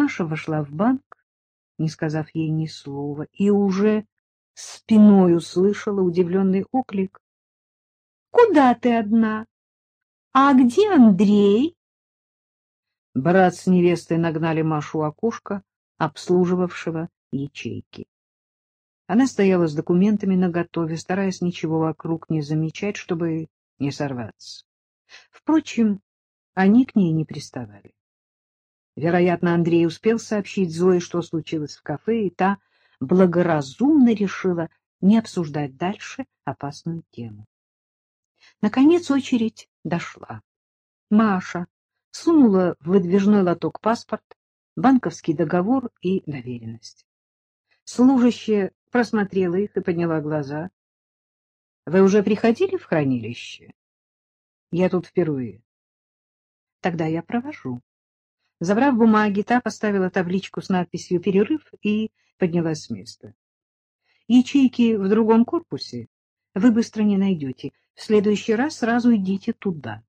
Маша вошла в банк, не сказав ей ни слова, и уже спиной услышала удивленный оклик. — Куда ты одна? А где Андрей? Брат с невестой нагнали Машу у обслуживавшего ячейки. Она стояла с документами наготове, стараясь ничего вокруг не замечать, чтобы не сорваться. Впрочем, они к ней не приставали. Вероятно, Андрей успел сообщить Зое, что случилось в кафе, и та благоразумно решила не обсуждать дальше опасную тему. Наконец очередь дошла. Маша сунула в выдвижной лоток паспорт, банковский договор и доверенность. Служащая просмотрела их и подняла глаза. — Вы уже приходили в хранилище? — Я тут впервые. — Тогда я провожу. Забрав бумаги, та поставила табличку с надписью «Перерыв» и поднялась с места. Ячейки в другом корпусе вы быстро не найдете. В следующий раз сразу идите туда.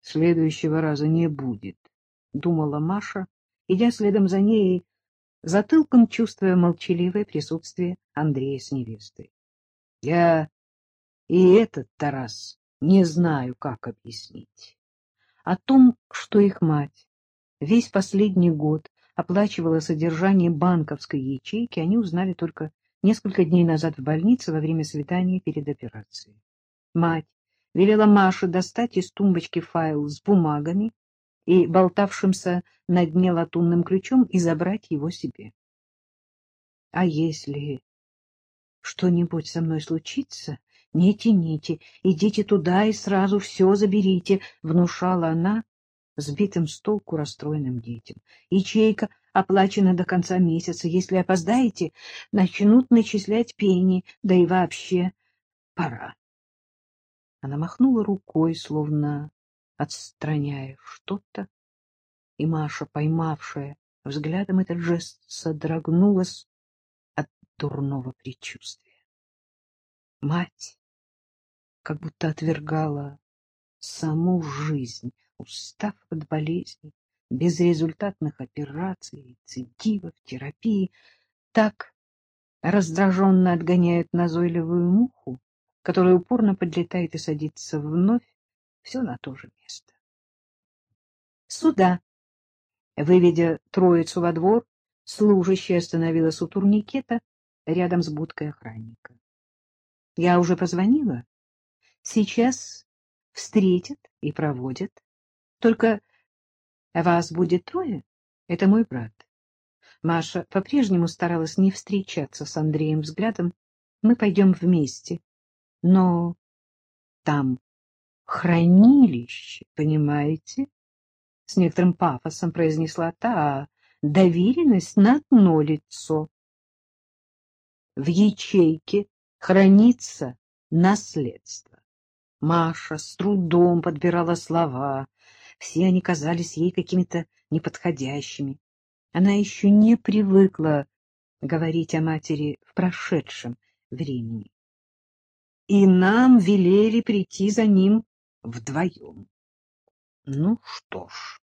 Следующего раза не будет, — думала Маша, идя следом за ней, затылком чувствуя молчаливое присутствие Андрея с невестой. Я и этот Тарас не знаю, как объяснить. О том, что их мать весь последний год оплачивала содержание банковской ячейки, они узнали только несколько дней назад в больнице во время свидания перед операцией. Мать велела Маше достать из тумбочки файл с бумагами и болтавшимся на дне латунным ключом и забрать его себе. — А если что-нибудь со мной случится, не тяните, идите туда и сразу все заберите, — внушала она сбитым с толку расстроенным детям. Ячейка оплачена до конца месяца. Если опоздаете, начнут начислять пени, да и вообще пора. Она махнула рукой, словно отстраняя что-то, и Маша, поймавшая взглядом этот жест, содрогнулась от дурного предчувствия. Мать как будто отвергала саму жизнь, устав от болезней, безрезультатных операций, рецидивов, терапии, так раздраженно отгоняют назойливую муху, которая упорно подлетает и садится вновь все на то же место. Сюда, выведя троицу во двор, служащая остановилась у турникета рядом с будкой охранника. Я уже позвонила. Сейчас встретят и проводят. Только вас будет трое. Это мой брат. Маша по-прежнему старалась не встречаться с Андреем взглядом. Мы пойдем вместе. Но там хранилище, понимаете? С некоторым пафосом произнесла та, доверенность на одно лицо. В ячейке хранится наследство. Маша с трудом подбирала слова. Все они казались ей какими-то неподходящими. Она еще не привыкла говорить о матери в прошедшем времени и нам велели прийти за ним вдвоем. Ну что ж,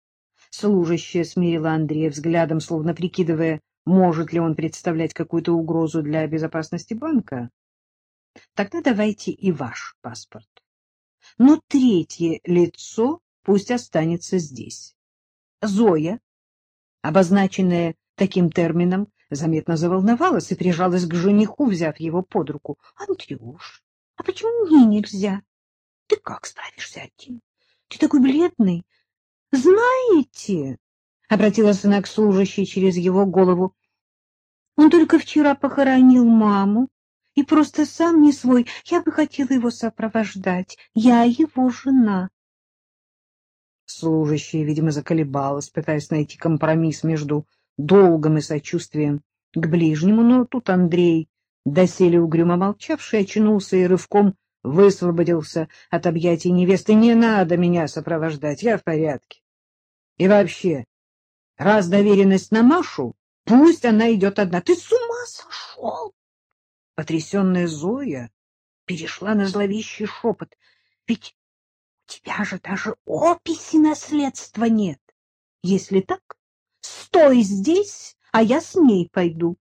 служащая смирила Андрея взглядом, словно прикидывая, может ли он представлять какую-то угрозу для безопасности банка. Тогда давайте и ваш паспорт. Но третье лицо пусть останется здесь. Зоя, обозначенная таким термином, заметно заволновалась и прижалась к жениху, взяв его под руку. — Андрюш, — А почему мне нельзя? Ты как справишься один? Ты такой бледный. Знаете, — обратилась она к служащей через его голову, — он только вчера похоронил маму и просто сам не свой. Я бы хотела его сопровождать. Я его жена. Служащая, видимо, заколебалась, пытаясь найти компромисс между долгом и сочувствием к ближнему, но тут Андрей доселе угрюмо молчавший, очнулся и рывком высвободился от объятий невесты. «Не надо меня сопровождать, я в порядке. И вообще, раз доверенность на Машу, пусть она идет одна. Ты с ума сошел?» Потрясенная Зоя перешла на зловещий шепот. «Ведь у тебя же даже описи наследства нет. Если так, Стой здесь, а я с ней пойду.